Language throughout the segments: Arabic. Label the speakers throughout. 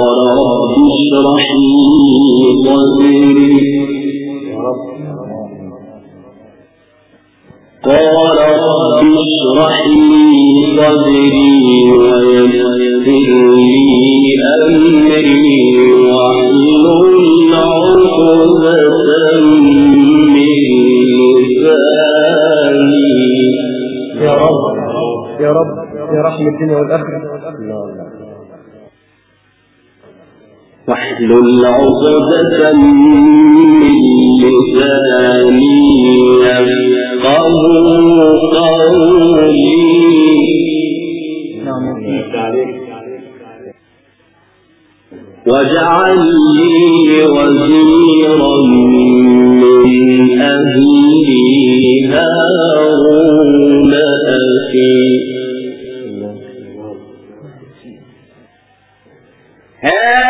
Speaker 1: قال رب اشرح لي صدري قال أمري واحلل عقدة من لساني
Speaker 2: يا رب يا رب يا رحم الدنيا والآخرة
Speaker 1: واحلل عقدة من لساني يفقه قولي واجعل لي وزيرا من أهلي هارون أخي Hey!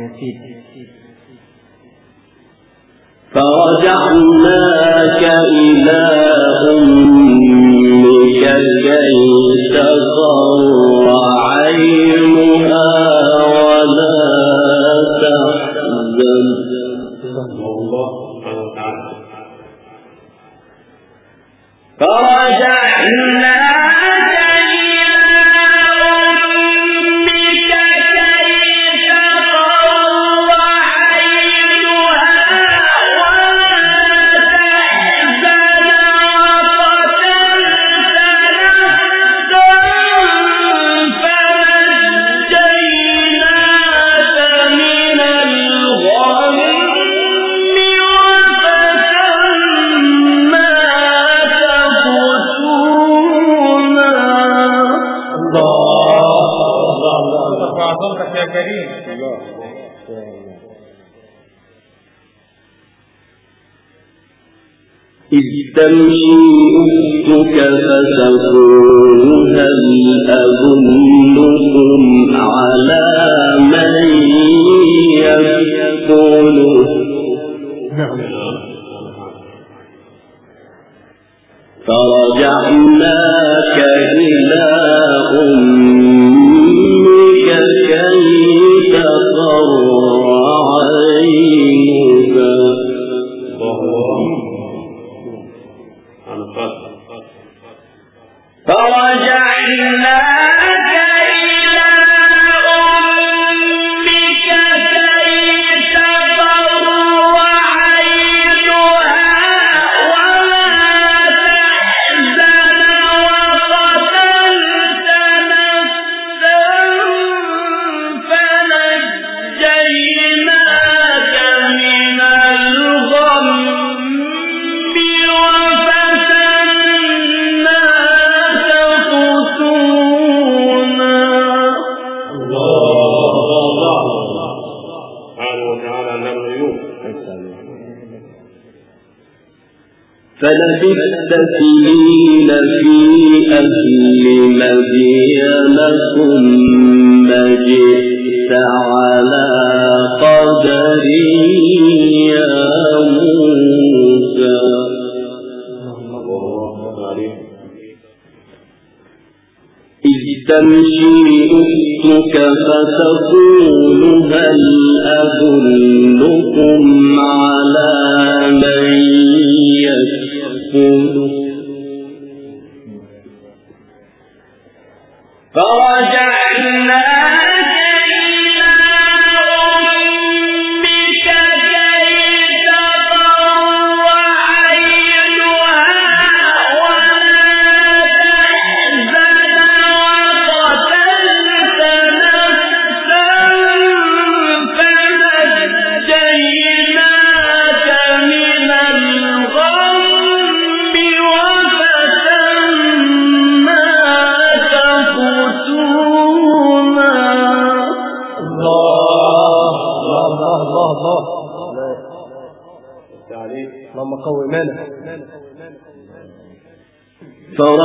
Speaker 1: يسير فرجعنا إذ تمشي أختك فتقول هل أظنكم على من
Speaker 2: نعم.
Speaker 1: فلبثت سنين في أهل مدين ثم جئت على قدر يا موسى. إذ تمشي أختك فتقول هل أدلكم على من يكفله فرجعناك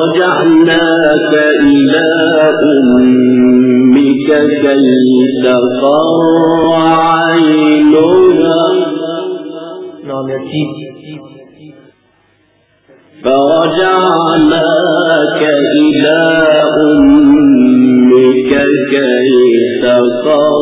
Speaker 1: فرجعناك إلى أمك كي تقر عينها
Speaker 2: نعم يا سيدي
Speaker 1: فرجعناك إلى أمك كي تقر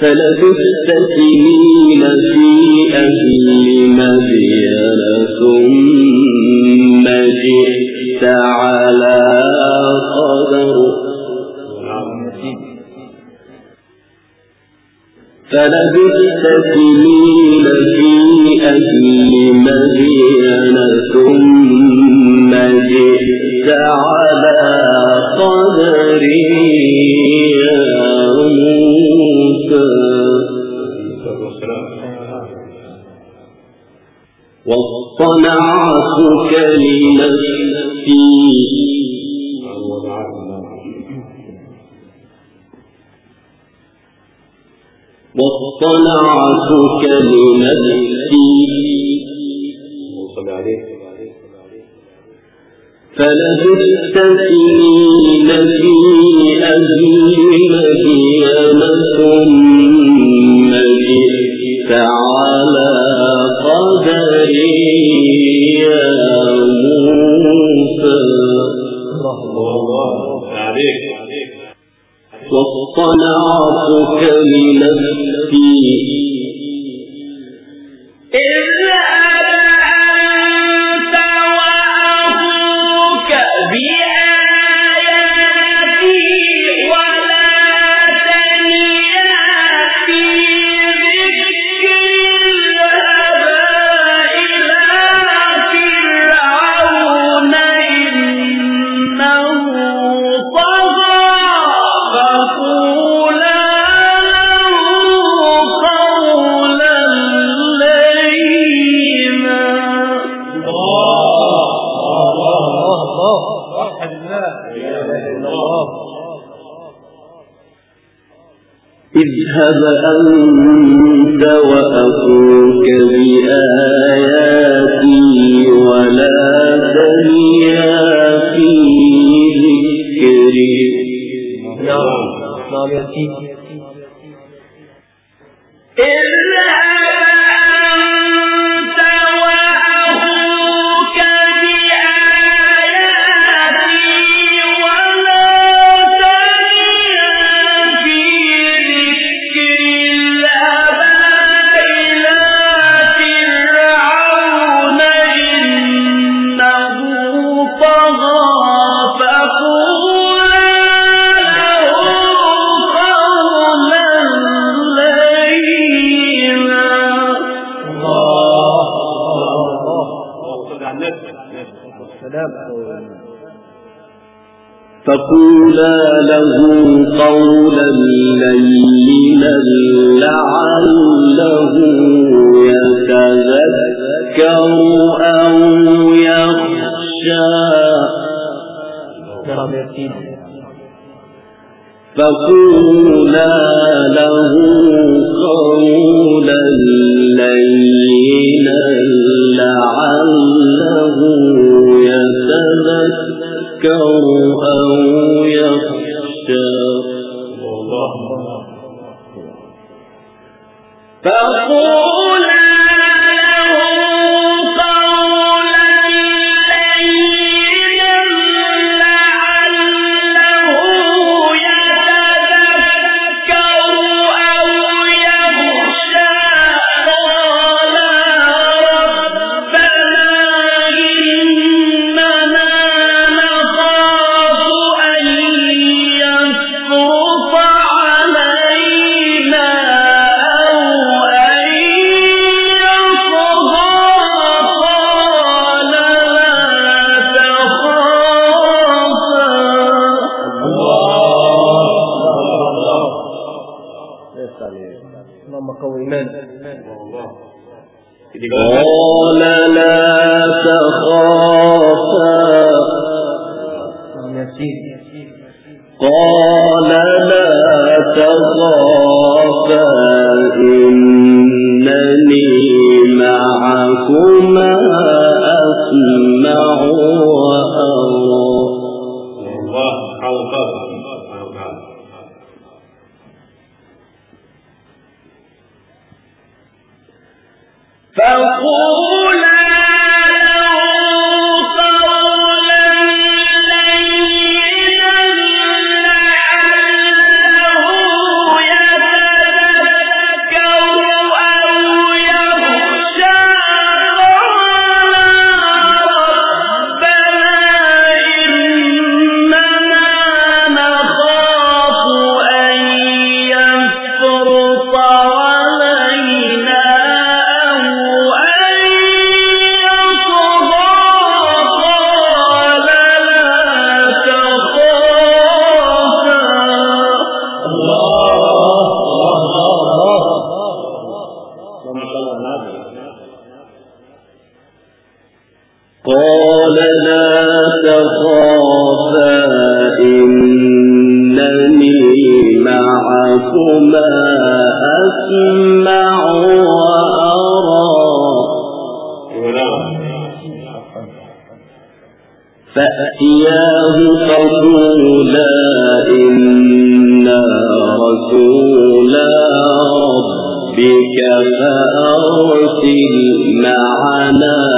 Speaker 1: فلبثت سنين في أهل مدين ثم جئت على قدر. فلبثت سنين في أهل مدين ثم جئت على واصطنعتك لنفسي واصطنعتك لنفسي فلبثت سنين في أهل أنت وأخوك بآياتي ولا تنيا في ذكري إلا فقولا له قولا لينا لعله يتذكر أو يخشى. فقولا له قولا لينا فقل
Speaker 2: اللهم
Speaker 3: قو
Speaker 1: قال لا تخافا. قال قال لا تخافا إنني معكما أسمع وأرى. فأتياه إنا ربك فأرسل معنا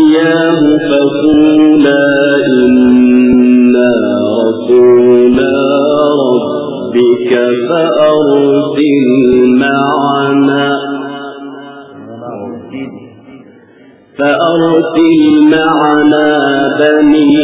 Speaker 1: إياه فقولا إنا رسولا ربك فأرسل معنا فأرسل معنا بني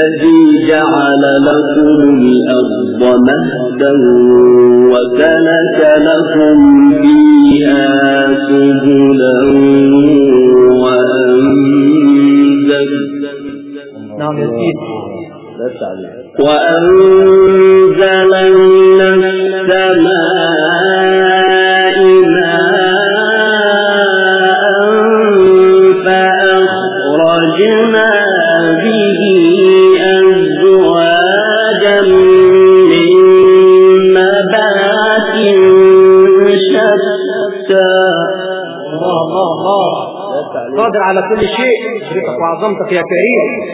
Speaker 1: الذي جعل لكم الأرض مهدا
Speaker 2: اعظم تقیہ کہہ
Speaker 1: رہی ہے۔